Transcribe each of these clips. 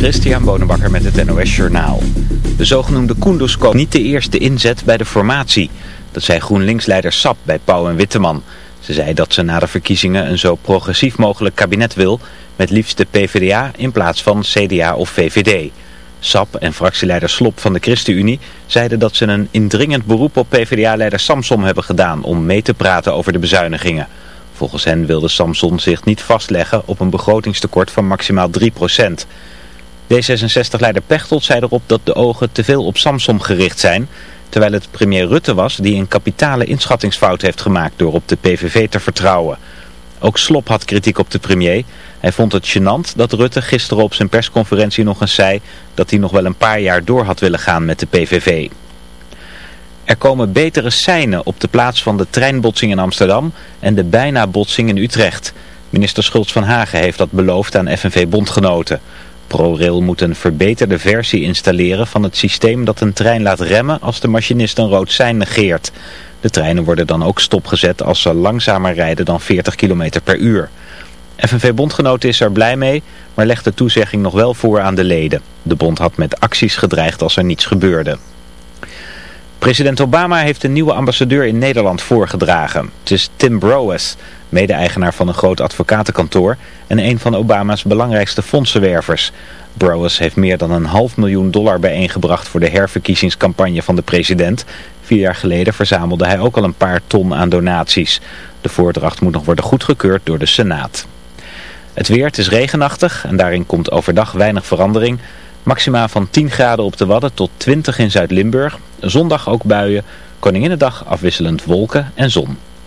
Christian Bonenbakker met het NOS Journaal. De zogenoemde Kunduz niet de eerste inzet bij de formatie. Dat zei GroenLinks-leider Sap bij Pauw en Witteman. Ze zei dat ze na de verkiezingen een zo progressief mogelijk kabinet wil... met liefst de PvdA in plaats van CDA of VVD. Sap en fractieleider Slop van de ChristenUnie zeiden dat ze een indringend beroep op PvdA-leider Samsom hebben gedaan... om mee te praten over de bezuinigingen... Volgens hen wilde Samson zich niet vastleggen op een begrotingstekort van maximaal 3%. D66-leider Pechtold zei erop dat de ogen te veel op Samsom gericht zijn... terwijl het premier Rutte was die een kapitale inschattingsfout heeft gemaakt door op de PVV te vertrouwen. Ook Slop had kritiek op de premier. Hij vond het gênant dat Rutte gisteren op zijn persconferentie nog eens zei... dat hij nog wel een paar jaar door had willen gaan met de PVV. Er komen betere seinen op de plaats van de treinbotsing in Amsterdam en de bijna botsing in Utrecht. Minister Schultz van Hagen heeft dat beloofd aan FNV-bondgenoten. ProRail moet een verbeterde versie installeren van het systeem dat een trein laat remmen als de machinist een rood sein negeert. De treinen worden dan ook stopgezet als ze langzamer rijden dan 40 km per uur. FNV-bondgenoten is er blij mee, maar legt de toezegging nog wel voor aan de leden. De bond had met acties gedreigd als er niets gebeurde. President Obama heeft een nieuwe ambassadeur in Nederland voorgedragen. Het is Tim Browes, mede-eigenaar van een groot advocatenkantoor en een van Obama's belangrijkste fondsenwervers. Browes heeft meer dan een half miljoen dollar bijeengebracht voor de herverkiezingscampagne van de president. Vier jaar geleden verzamelde hij ook al een paar ton aan donaties. De voordracht moet nog worden goedgekeurd door de Senaat. Het weer, het is regenachtig en daarin komt overdag weinig verandering. Maxima van 10 graden op de Wadden tot 20 in Zuid-Limburg. Zondag ook buien. Koninginnedag afwisselend wolken en zon.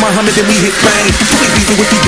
Maar dan Hummer, then we hit bang. We leave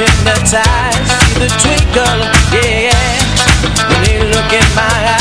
hypnotized, see the twinkle, yeah. When they look in my eyes.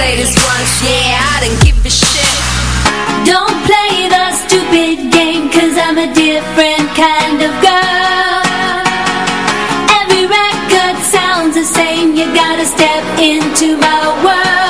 say this once, yeah, I don't give a shit. Don't play the stupid game Cause I'm a different kind of girl. Every record sounds the same. You gotta step into my world.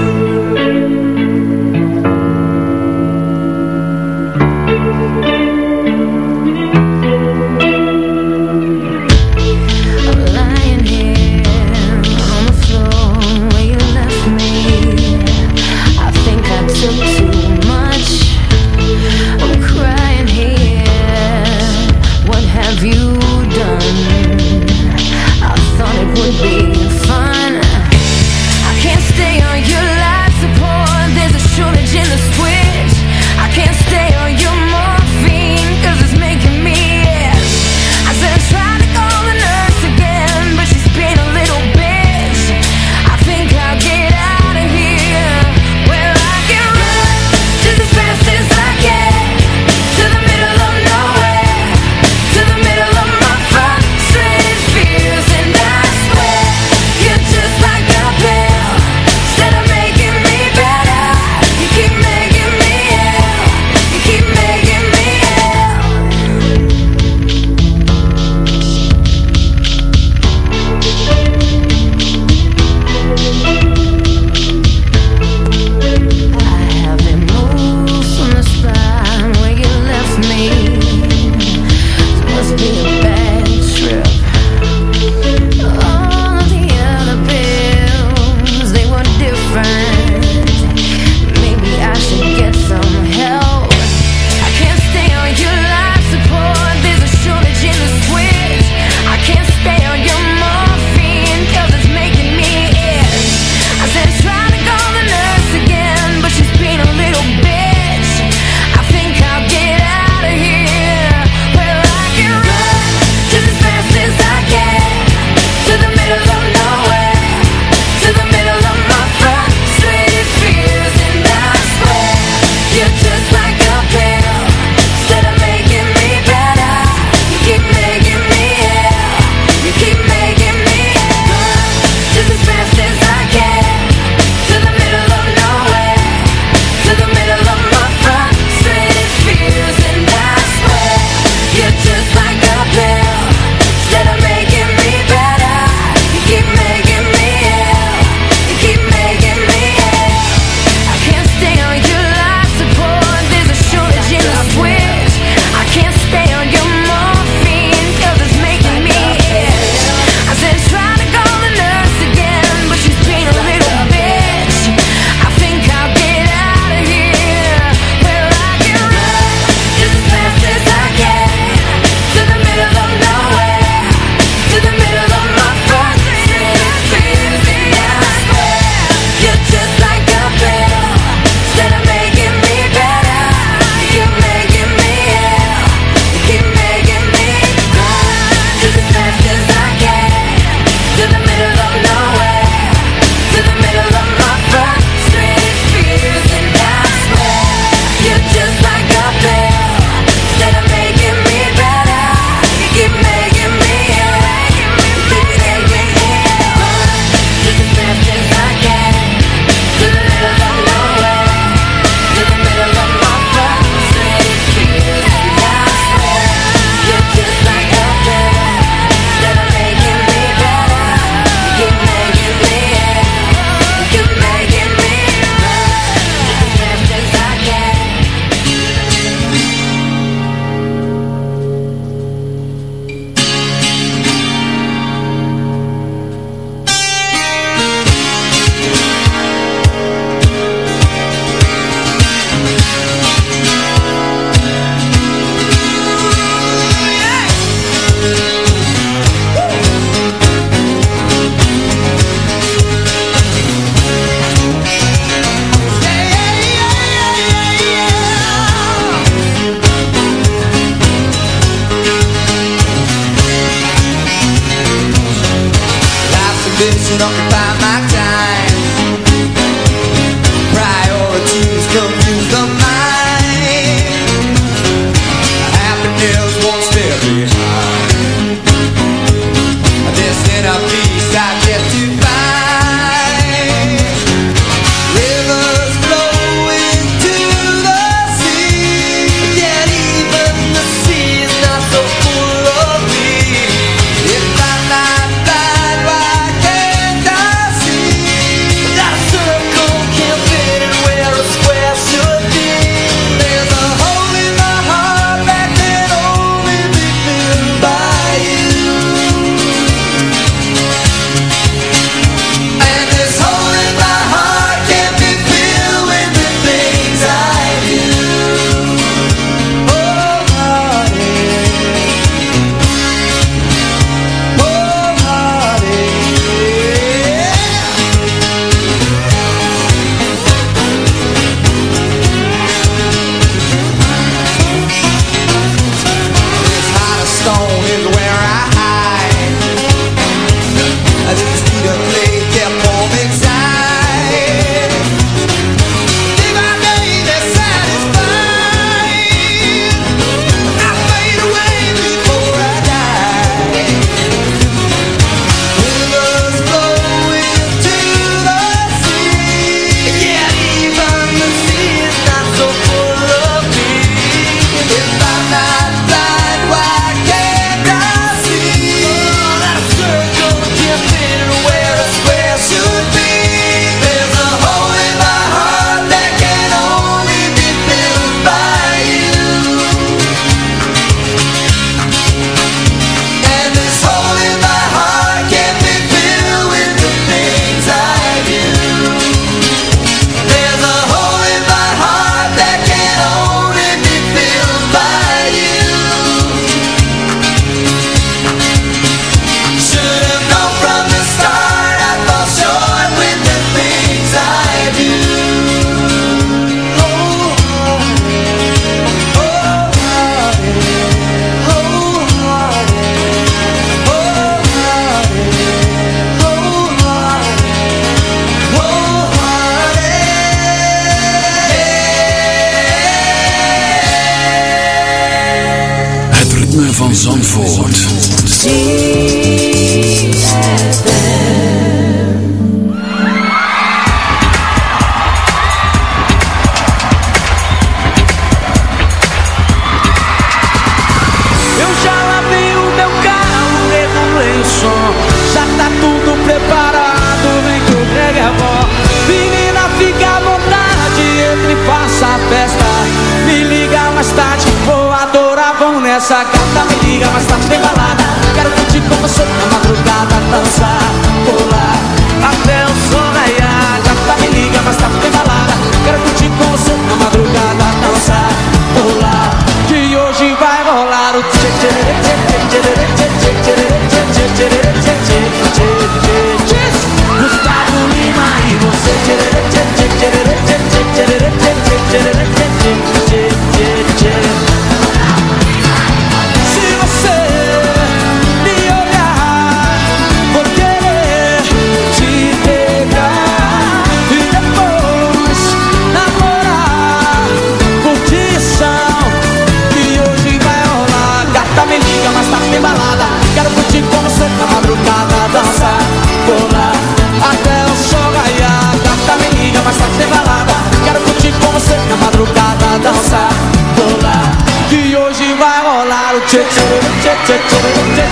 cha cha cha cha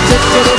cha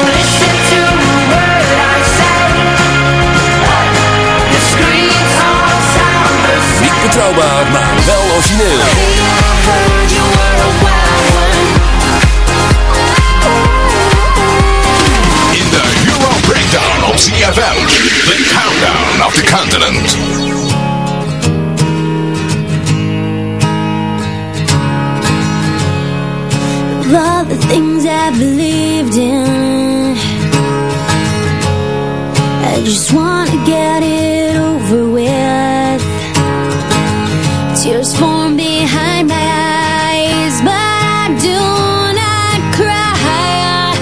get it over with. Tears form behind my eyes But I do not cry.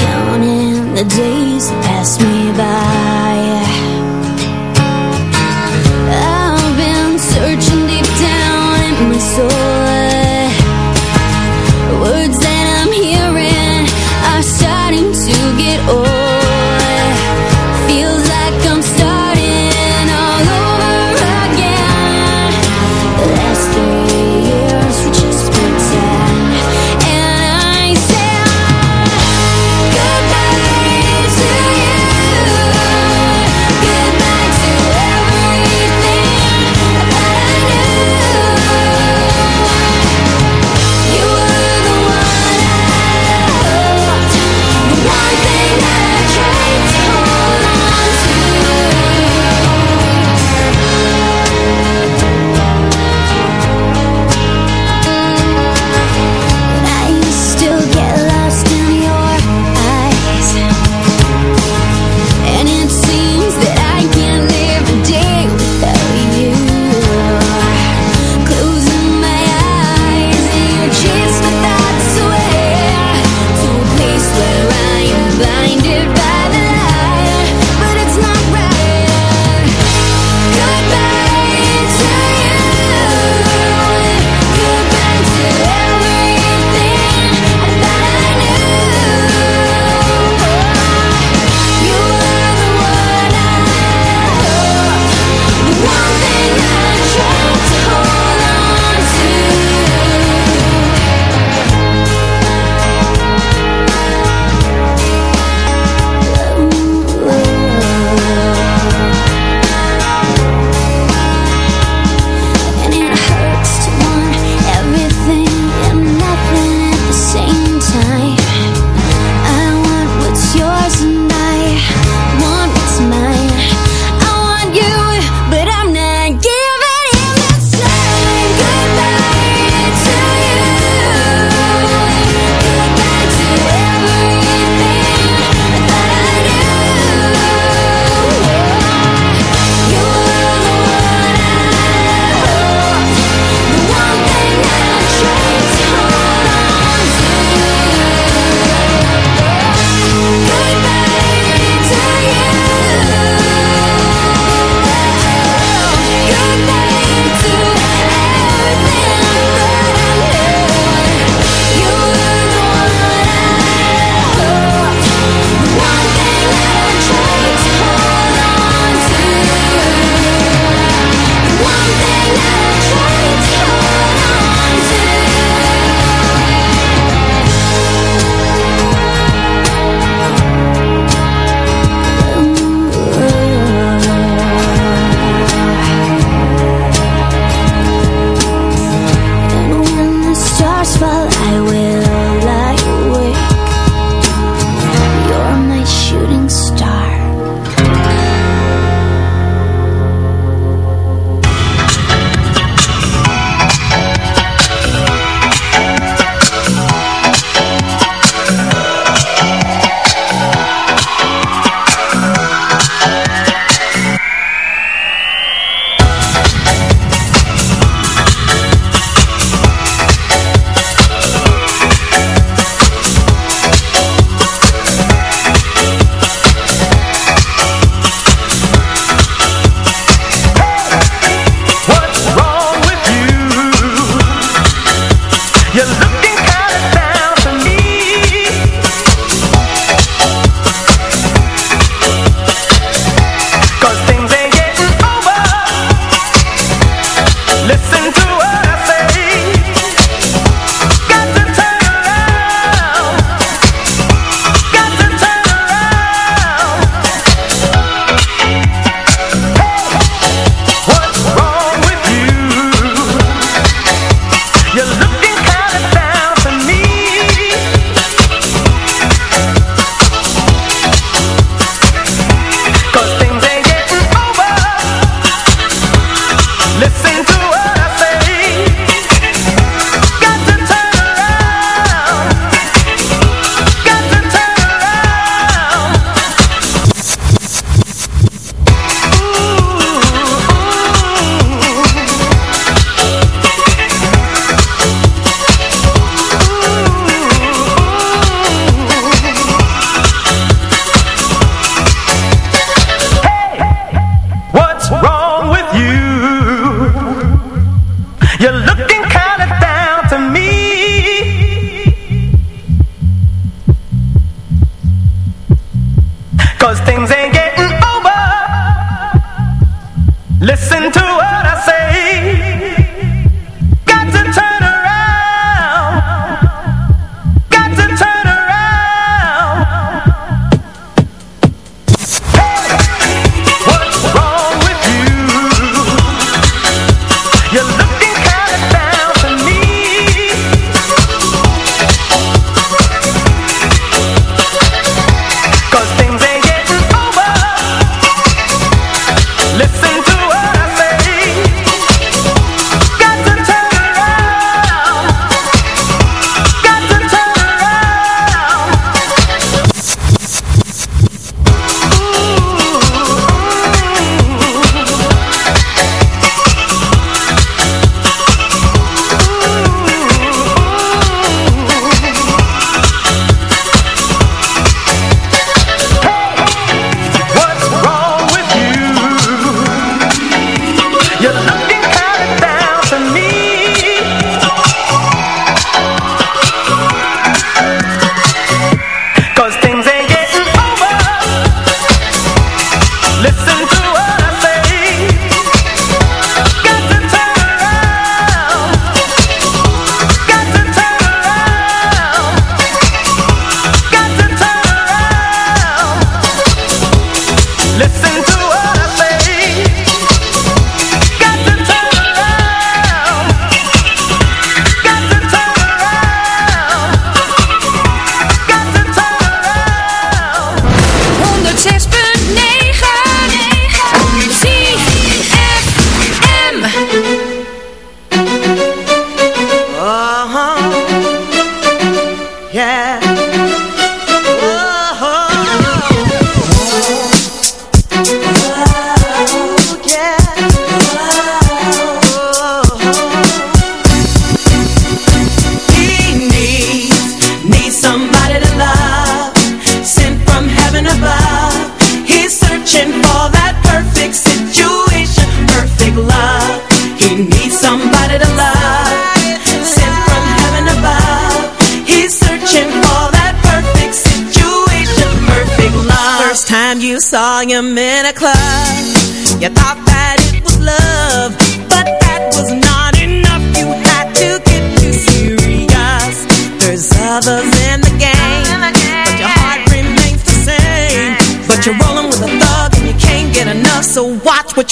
Counting the days that pass me by.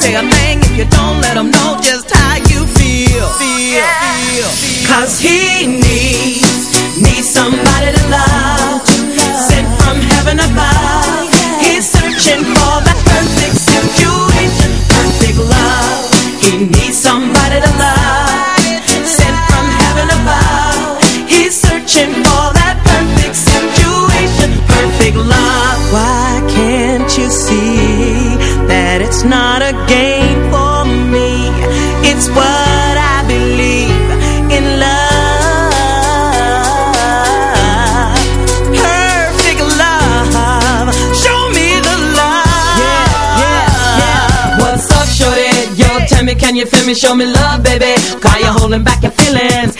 say a thing if you don't let him know a game for me? It's what I believe in love. Perfect love. Show me the love. What's up, shorty? Yo, tell me, can you feel me? Show me love, baby. Why you holding back your feelings?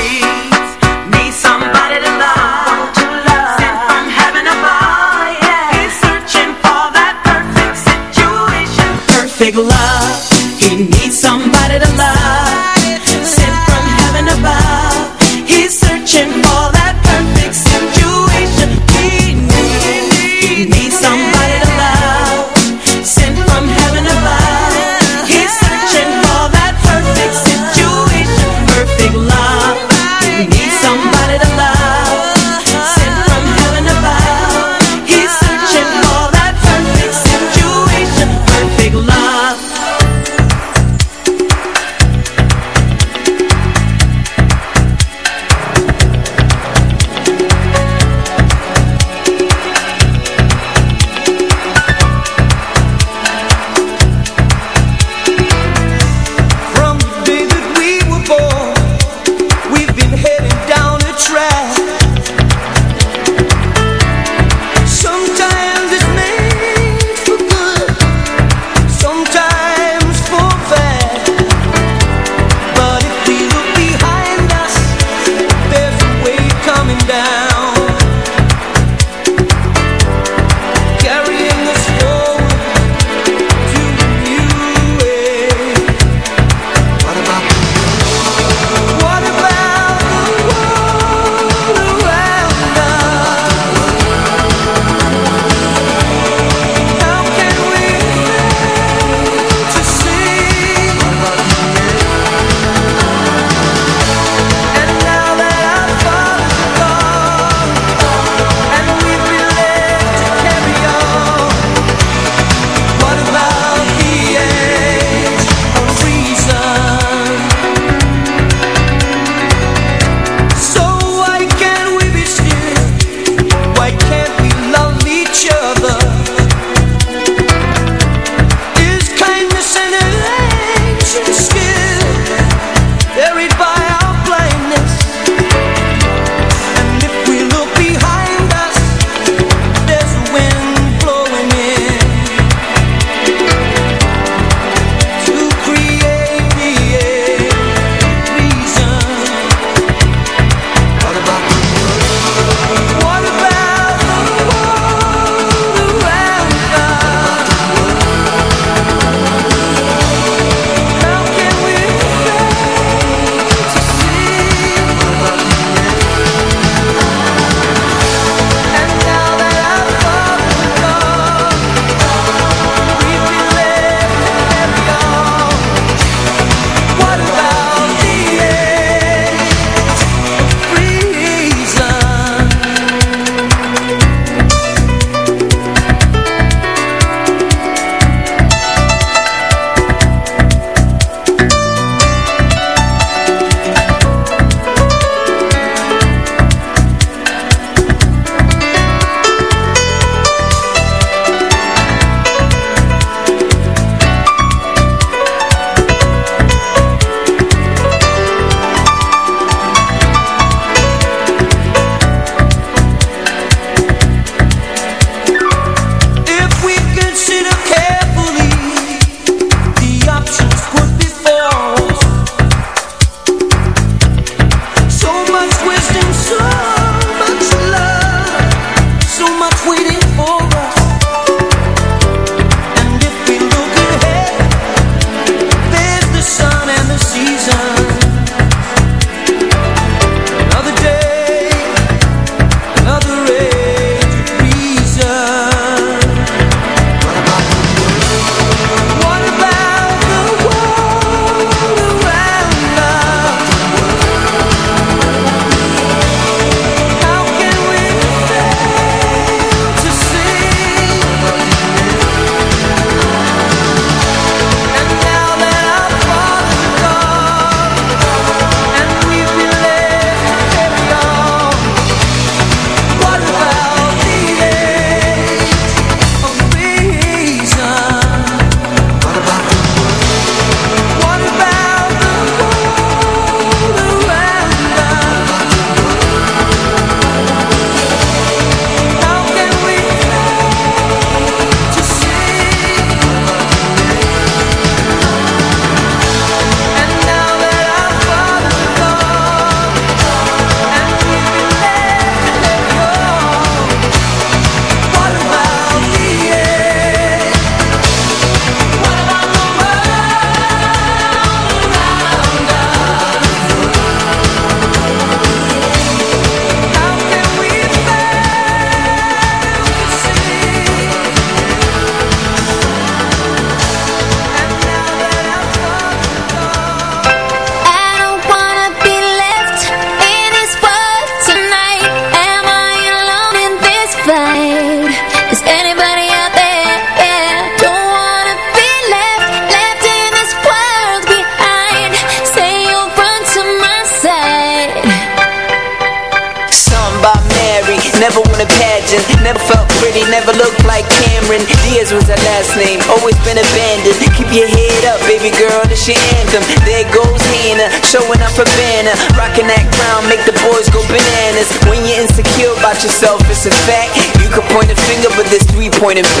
point and